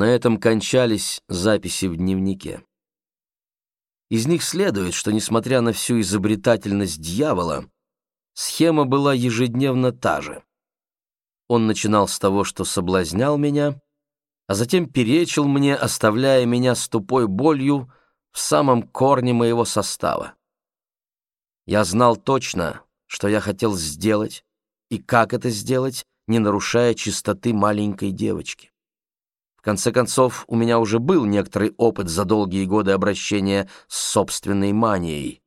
На этом кончались записи в дневнике. Из них следует, что, несмотря на всю изобретательность дьявола, схема была ежедневно та же. Он начинал с того, что соблазнял меня, а затем перечил мне, оставляя меня с тупой болью в самом корне моего состава. Я знал точно, что я хотел сделать и как это сделать, не нарушая чистоты маленькой девочки. В конце концов, у меня уже был некоторый опыт за долгие годы обращения с собственной манией.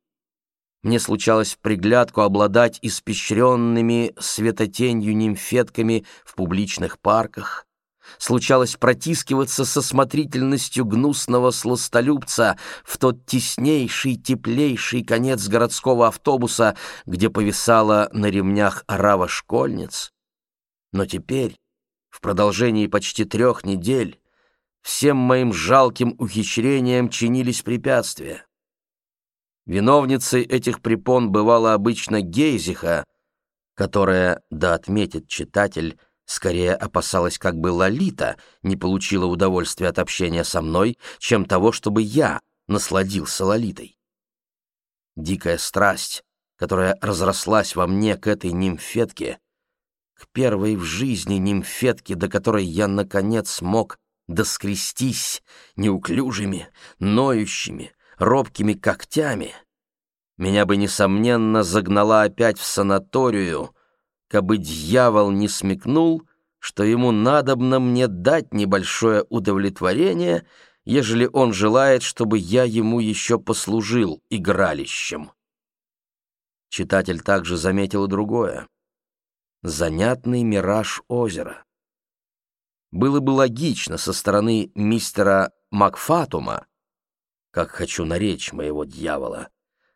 Мне случалось приглядку обладать испещренными светотенью нимфетками в публичных парках, случалось протискиваться со смотрительностью гнусного сластолюбца в тот теснейший, теплейший конец городского автобуса, где повисала на ремнях орава школьниц. Но теперь, в продолжении почти трех недель, всем моим жалким ухищрениям чинились препятствия. Виновницей этих препон бывала обычно Гейзиха, которая, да отметит читатель, Скорее опасалась, как бы Лолита не получила удовольствия от общения со мной, чем того, чтобы я насладился Лолитой. Дикая страсть, которая разрослась во мне к этой нимфетке, первой в жизни нимфетке, до которой я, наконец, смог доскрестись неуклюжими, ноющими, робкими когтями, меня бы, несомненно, загнала опять в санаторию, кабы дьявол не смекнул, что ему надобно мне дать небольшое удовлетворение, ежели он желает, чтобы я ему еще послужил игралищем. Читатель также заметил другое. Занятный мираж озера. Было бы логично со стороны мистера Макфатума, как хочу наречь моего дьявола,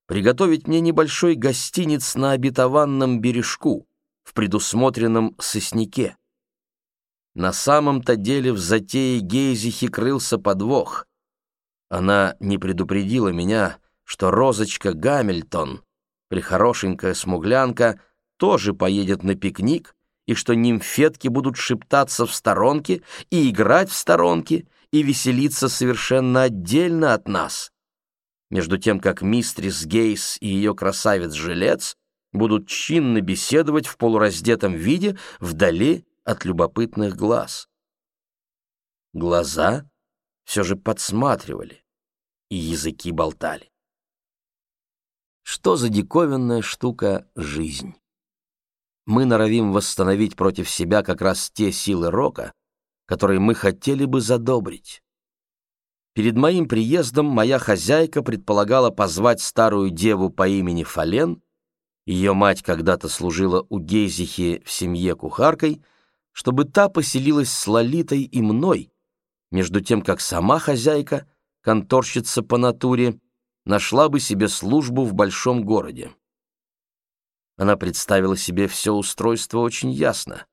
приготовить мне небольшой гостиниц на обетованном бережку, в предусмотренном сосняке. На самом-то деле в затее Гейзихи крылся подвох. Она не предупредила меня, что розочка Гамильтон, прихорошенькая смуглянка, тоже поедет на пикник, и что нимфетки будут шептаться в сторонке и играть в сторонке и веселиться совершенно отдельно от нас. Между тем, как мистрис Гейс и ее красавец-жилец будут чинно беседовать в полураздетом виде вдали от любопытных глаз. Глаза все же подсматривали, и языки болтали. Что за диковинная штука жизнь? Мы норовим восстановить против себя как раз те силы рока, которые мы хотели бы задобрить. Перед моим приездом моя хозяйка предполагала позвать старую деву по имени Фален ее мать когда-то служила у Гейзихи в семье кухаркой, чтобы та поселилась с Лолитой и мной, между тем как сама хозяйка, конторщица по натуре, нашла бы себе службу в большом городе. Она представила себе все устройство очень ясно.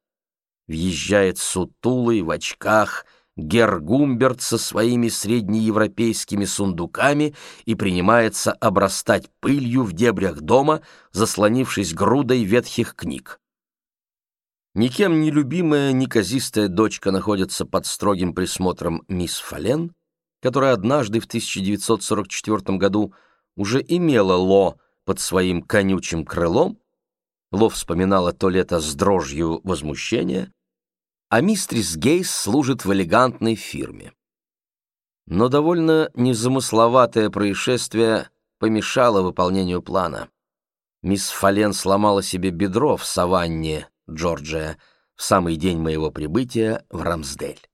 Въезжает сутулый в очках, Гергумберт со своими среднеевропейскими сундуками и принимается обрастать пылью в дебрях дома, заслонившись грудой ветхих книг. Никем не любимая неказистая дочка находится под строгим присмотром мисс Фален, которая однажды в 1944 году уже имела Ло под своим конючим крылом. Ло вспоминала то лето с дрожью возмущения, а мистрис Гейс служит в элегантной фирме. Но довольно незамысловатое происшествие помешало выполнению плана. Мисс Фален сломала себе бедро в саванне, Джорджия, в самый день моего прибытия в Рамсдель.